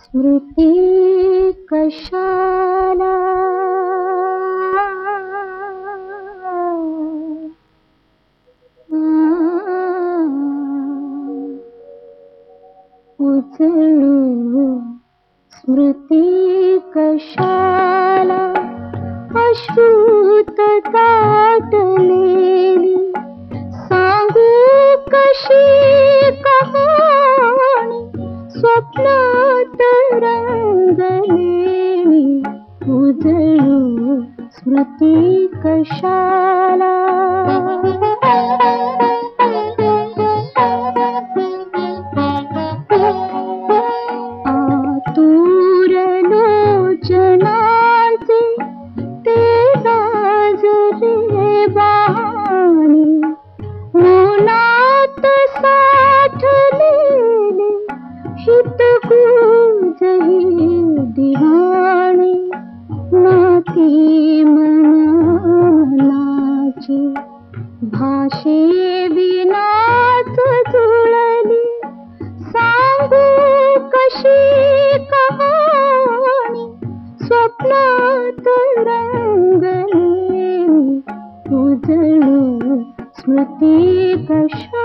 स्मृती कशाला उचलू स्मृती कशाला अश्रुत काटले रङ्गलि पुज स्मृति कशाला तेमन अमनाचे भाशे विनात दुणली सांगू कशी कहानी सुपनात रंगलेनी उजलू स्मृती कशानी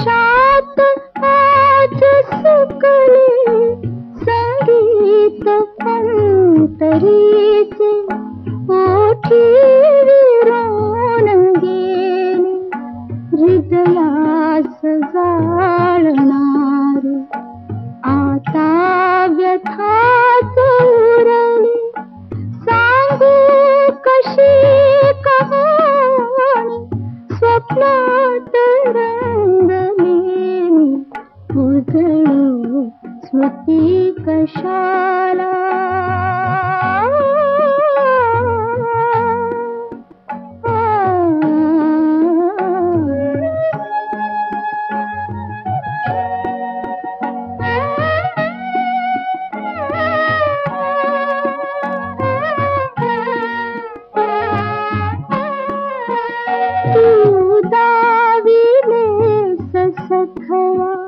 शात जसोकले सरीत पंतरीचे उठि विरानेंगे रितलास झालणार आता व्यथा ಮಗಳು ಸ್ಮೃತಿ ಕಶಾಲಾ तू दावी में ससखया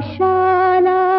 पाशाला